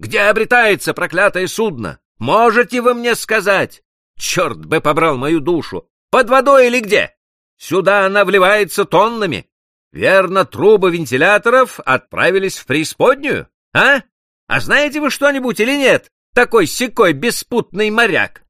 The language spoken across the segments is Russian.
Где обретается проклятое судно? Можете вы мне сказать? Черт бы побрал мою душу! Под водой или где? Сюда она вливается тоннами. Верно, трубы вентиляторов отправились в преисподнюю, а? А знаете вы что-нибудь или нет? Такой секой беспутный моряк.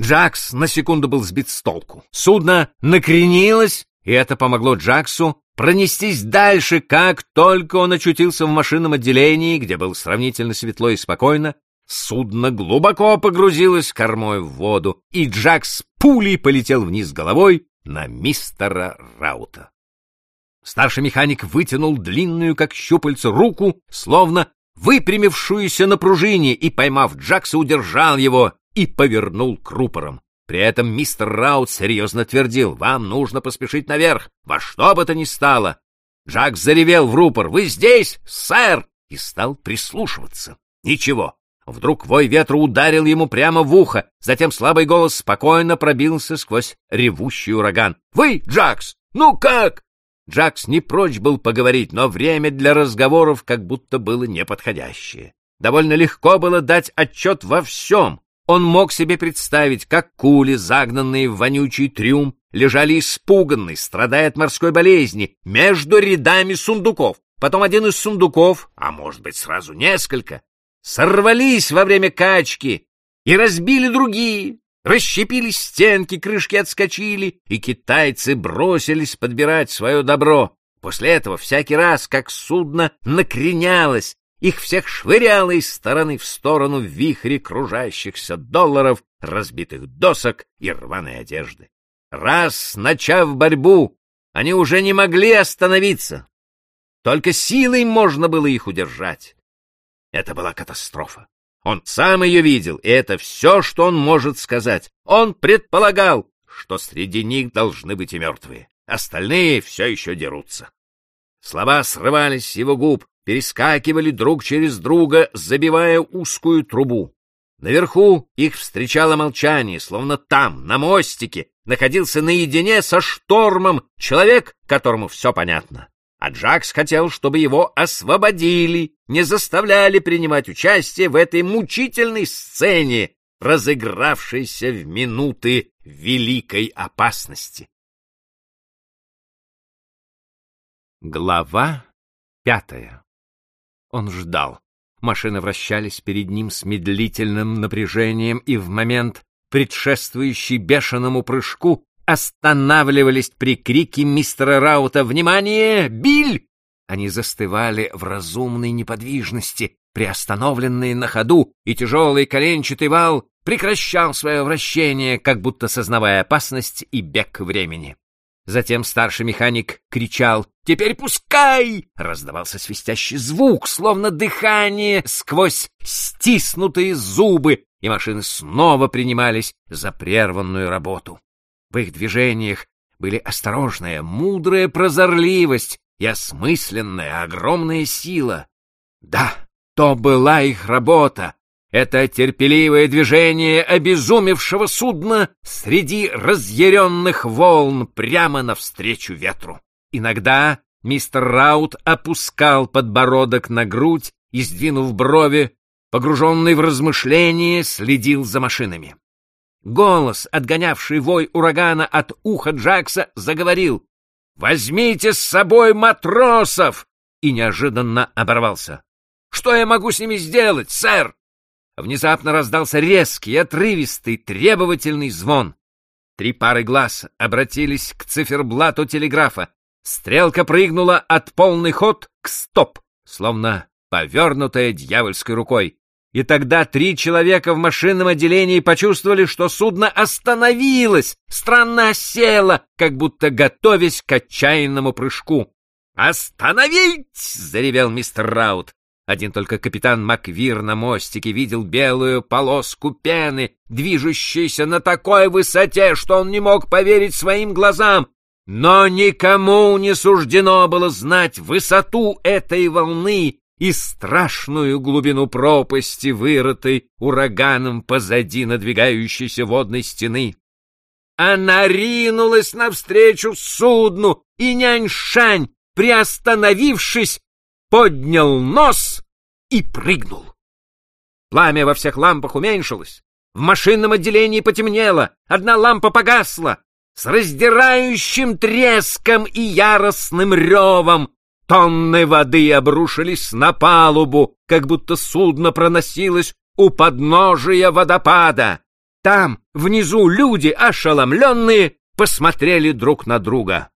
Джакс на секунду был сбит с толку. Судно накренилось, и это помогло Джаксу пронестись дальше, как только он очутился в машинном отделении, где был сравнительно светло и спокойно, судно глубоко погрузилось кормой в воду, и Джакс пулей полетел вниз головой на мистера Раута. Старший механик вытянул длинную, как щупальце, руку, словно выпрямившуюся на пружине, и, поймав Джакса, удержал его и повернул к рупорам. При этом мистер Раут серьезно твердил, «Вам нужно поспешить наверх, во что бы то ни стало». Джак заревел в рупор, «Вы здесь, сэр!» и стал прислушиваться. Ничего. Вдруг вой ветра ударил ему прямо в ухо, затем слабый голос спокойно пробился сквозь ревущий ураган. «Вы, Джакс, ну как?» Джакс не прочь был поговорить, но время для разговоров как будто было неподходящее. Довольно легко было дать отчет во всем. Он мог себе представить, как кули, загнанные в вонючий трюм, лежали испуганные, страдая от морской болезни, между рядами сундуков. Потом один из сундуков, а может быть сразу несколько, сорвались во время качки и разбили другие, Расщепились стенки, крышки отскочили, и китайцы бросились подбирать свое добро. После этого всякий раз, как судно накренялось, их всех швыряло из стороны в сторону в вихре кружащихся долларов, разбитых досок и рваной одежды. Раз начав борьбу, они уже не могли остановиться. Только силой можно было их удержать. Это была катастрофа. Он сам ее видел, и это все, что он может сказать. Он предполагал, что среди них должны быть и мертвые. Остальные все еще дерутся. Слова срывались с его губ, перескакивали друг через друга, забивая узкую трубу. Наверху их встречало молчание, словно там, на мостике, находился наедине со штормом человек, которому все понятно. А Джакс хотел, чтобы его освободили, не заставляли принимать участие в этой мучительной сцене, разыгравшейся в минуты великой опасности. Глава пятая Он ждал. Машины вращались перед ним с медлительным напряжением, и в момент, предшествующий бешеному прыжку, останавливались при крике мистера Раута «Внимание! Биль!» Они застывали в разумной неподвижности, приостановленные на ходу, и тяжелый коленчатый вал прекращал свое вращение, как будто сознавая опасность и бег времени. Затем старший механик кричал «Теперь пускай!» Раздавался свистящий звук, словно дыхание сквозь стиснутые зубы, и машины снова принимались за прерванную работу. В их движениях были осторожная, мудрая прозорливость и осмысленная огромная сила. Да, то была их работа. Это терпеливое движение обезумевшего судна среди разъяренных волн прямо навстречу ветру. Иногда мистер Раут опускал подбородок на грудь и, сдвинув брови, погруженный в размышления, следил за машинами. Голос, отгонявший вой урагана от уха Джакса, заговорил «Возьмите с собой матросов!» и неожиданно оборвался. «Что я могу с ними сделать, сэр?» Внезапно раздался резкий, отрывистый, требовательный звон. Три пары глаз обратились к циферблату телеграфа. Стрелка прыгнула от полный ход к стоп, словно повернутая дьявольской рукой. И тогда три человека в машинном отделении почувствовали, что судно остановилось, странно осело, как будто готовясь к отчаянному прыжку. «Остановить!» — заревел мистер Раут. Один только капитан Маквир на мостике видел белую полоску пены, движущейся на такой высоте, что он не мог поверить своим глазам. Но никому не суждено было знать высоту этой волны и страшную глубину пропасти, вырытой ураганом позади надвигающейся водной стены. Она ринулась навстречу судну, и нянь-шань, приостановившись, поднял нос и прыгнул. Пламя во всех лампах уменьшилось. В машинном отделении потемнело, одна лампа погасла. С раздирающим треском и яростным ревом тонны воды обрушились на палубу, как будто судно проносилось у подножия водопада. Там, внизу, люди, ошеломленные, посмотрели друг на друга.